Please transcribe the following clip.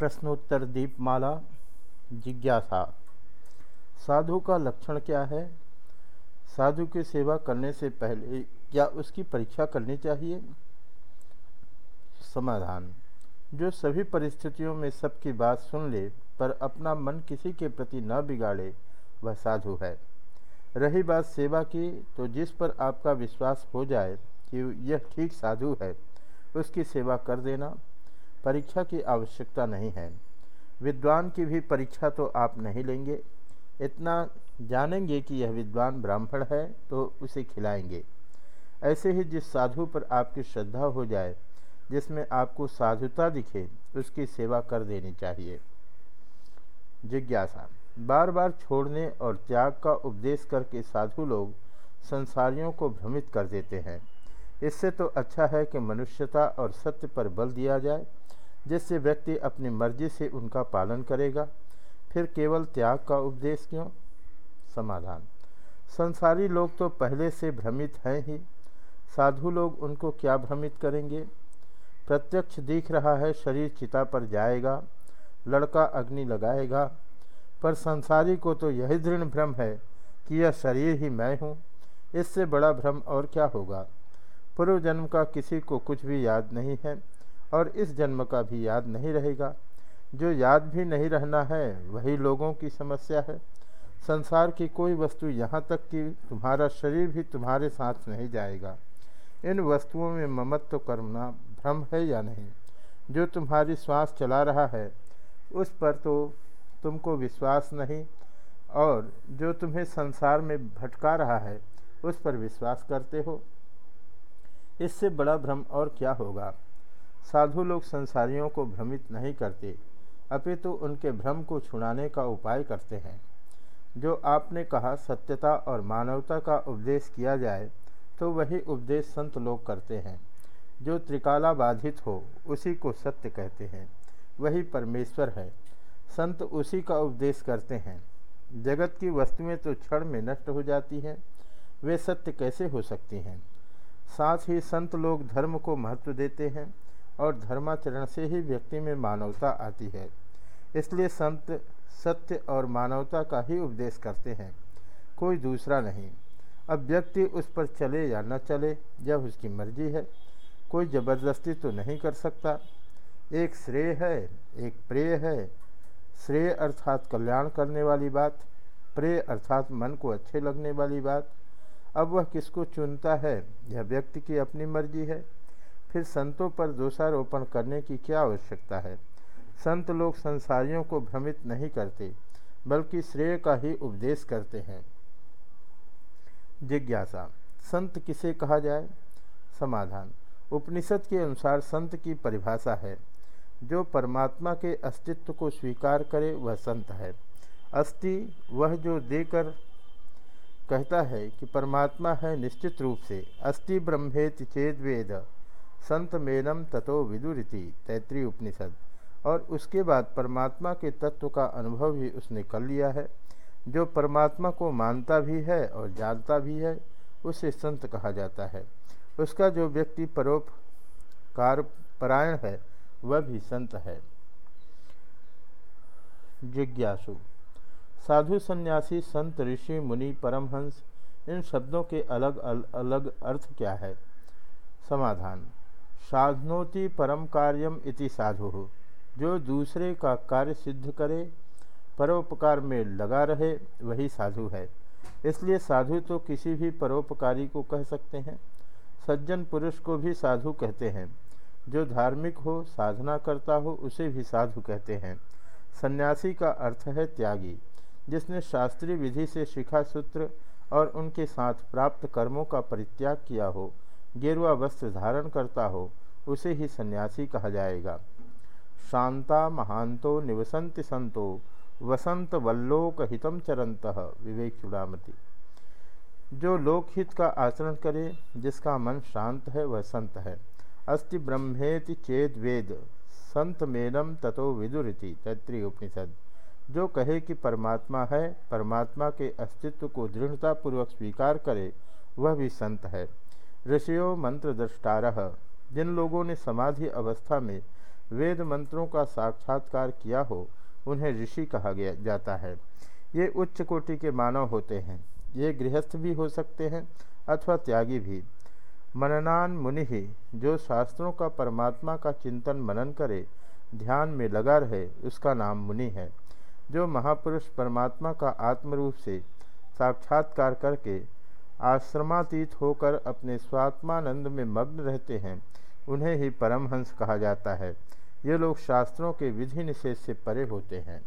प्रश्नोत्तर दीपमाला, जिज्ञासा। साधु का लक्षण क्या है? साधु की सेवा करने से पहले क्या उसकी परीक्षा करनी चाहिए? समाधान। जो सभी परिस्थितियों में सबकी बात सुन ले, पर अपना मन किसी के प्रति न बिगाड़े, वह साधु है। रही बात सेवा की तो जिस पर आपका विश्वास हो जाए कि यह ठीक साधु है, उसकी सेवा कर देना। परीक्षा की आवश्यकता नहीं है। विद्वान की भी परीक्षा तो आप नहीं लेंगे। इतना जानेंगे कि यह विद्वान ब्राह्मण है तो उसे खिलाएँगे। ऐसे ही जिस साधु पर आपकी श्रद्धा हो जाए, जिसमें आपको साधुता दिखे, उसकी सेवा कर देनी चाहिए। जिज्ञासा। बार बार छोड़ने और त्याग का उपदेश करके साधु लोग संसारियों को भ्रमित कर देते हैं। इससे तो अच्छा है कि मनुष्यता और सत्य पर बल दिया जाए। जिससे व्यक्ति अपनी मर्ज़ी से उनका पालन करेगा। फिर केवल त्याग का उपदेश क्यों? समाधान। संसारी लोग तो पहले से भ्रमित हैं ही। साधु लोग उनको क्या भ्रमित करेंगे? प्रत्यक्ष दिख रहा है, शरीर चिता पर जाएगा, लड़का अग्नि लगाएगा। पर संसारी को तो यही दृढ़ भ्रम है कि यह शरीर ही मैं हूँ। इससे बड़ा भ्रम और क्या होगा? पूर्व जन्म का किसी को कुछ भी याद नहीं है। और इस जन्म का भी याद नहीं रहेगा। जो याद भी नहीं रहना है, वही लोगों की समस्या है। संसार की कोई वस्तु यहाँ तक कि तुम्हारा शरीर भी तुम्हारे साथ नहीं जाएगा। इन वस्तुओं में ममत्व करना भ्रम है या नहीं? जो तुम्हारी श्वास चला रहा है, उस पर तो तुमको विश्वास नहीं, और जो तुम्हें संसार में भटका रहा है, उस पर विश्वास करते हो। इससे बड़ा भ्रम और क्या होगा? साधु लोग संसारियों को भ्रमित नहीं करते, अपितु तो उनके भ्रम को छुड़ाने का उपाय करते हैं। जो आपने कहा सत्यता और मानवता का उपदेश किया जाए तो वही उपदेश संत लोग करते हैं। जो त्रिकाला बाधित हो, उसी को सत्य कहते हैं। वही परमेश्वर है। संत उसी का उपदेश करते हैं। जगत की वस्तुएँ तो क्षण में नष्ट हो जाती हैं, वे सत्य कैसे हो सकती हैं? साथ ही संत लोग धर्म को महत्व देते हैं और धर्माचरण से ही व्यक्ति में मानवता आती है। इसलिए संत सत्य और मानवता का ही उपदेश करते हैं। कोई दूसरा नहीं। अब व्यक्ति उस पर चले या न चले, यह उसकी मर्ज़ी है। कोई ज़बरदस्ती तो नहीं कर सकता। एक श्रेय है, एक प्रेय है। श्रेय अर्थात कल्याण करने वाली बात, प्रेय अर्थात मन को अच्छे लगने वाली बात। अब वह किसको चुनता है? यह व्यक्ति की अपनी मर्ज़ी है। फिर संतों पर दोषारोपण करने की क्या आवश्यकता है? संत लोग संसारियों को भ्रमित नहीं करते, बल्कि श्रेय का ही उपदेश करते हैं। जिज्ञासा, संत किसे कहा जाए? समाधान, उपनिषद के अनुसार संत की परिभाषा है। जो परमात्मा के अस्तित्व को स्वीकार करे, वह संत है। अस्थि वह जो देकर कहता है कि परमात्मा है निश्चित रूप से अस्थि ब्रह्मेत चेद वेद संत मेनम ततो विदुरिति, तैतृय उपनिषद। और उसके बाद परमात्मा के तत्व का अनुभव भी उसने कर लिया है। जो परमात्मा को मानता भी है और जानता भी है, उसे संत कहा जाता है। उसका जो व्यक्ति परोपकार परायण है, वह भी संत है। जिज्ञासु। साधु सन्यासी, संत, ऋषि, मुनि, परमहंस, इन शब्दों के अलग अलग अर्थ क्या है? समाधान। साधनोति परम कार्यम इति साधु। हो जो दूसरे का कार्य सिद्ध करे, परोपकार में लगा रहे, वही साधु है। इसलिए साधु तो किसी भी परोपकारी को कह सकते हैं। सज्जन पुरुष को भी साधु कहते हैं। जो धार्मिक हो, साधना करता हो, उसे भी साधु कहते हैं। सन्यासी का अर्थ है त्यागी। जिसने शास्त्रीय विधि से शिखा सूत्र और उनके साथ प्राप्त कर्मों का परित्याग किया हो गेरुआ वस्त्र धारण करता हो, उसे ही सन्यासी कहा जाएगा। शांता महांतो निवसंति संतो, वसंत वल्लोक हितम चरंत, विवेक चुड़ामती। जो लोकहित का आचरण करे, जिसका मन शांत है, वह संत है। अस्ति ब्रह्मेति चेद वेद, संत मेनम ततो विदुरिति, तैत्रीय उपनिषद। जो कहे कि परमात्मा है, परमात्मा के अस्तित्व को दृढ़तापूर्वक स्वीकार करे, वह भी संत है। ऋषियों मंत्र दृष्टारह जिन लोगों ने समाधि अवस्था में वेद मंत्रों का साक्षात्कार किया हो, उन्हें ऋषि कहा गया, जाता है। ये उच्च कोटि के मानव होते हैं। ये गृहस्थ भी हो सकते हैं अथवा त्यागी भी। मननान मुनि ही, जो शास्त्रों का परमात्मा का चिंतन मनन करे, ध्यान में लगा रहे, उसका नाम मुनि है। जो महापुरुष परमात्मा का आत्मरूप से साक्षात्कार करके आश्रमातीत होकर अपने स्वात्मानंद में मग्न रहते हैं। उन्हें ही परमहंस कहा जाता है। ये लोग शास्त्रों के विधि निषेध से परे होते हैं।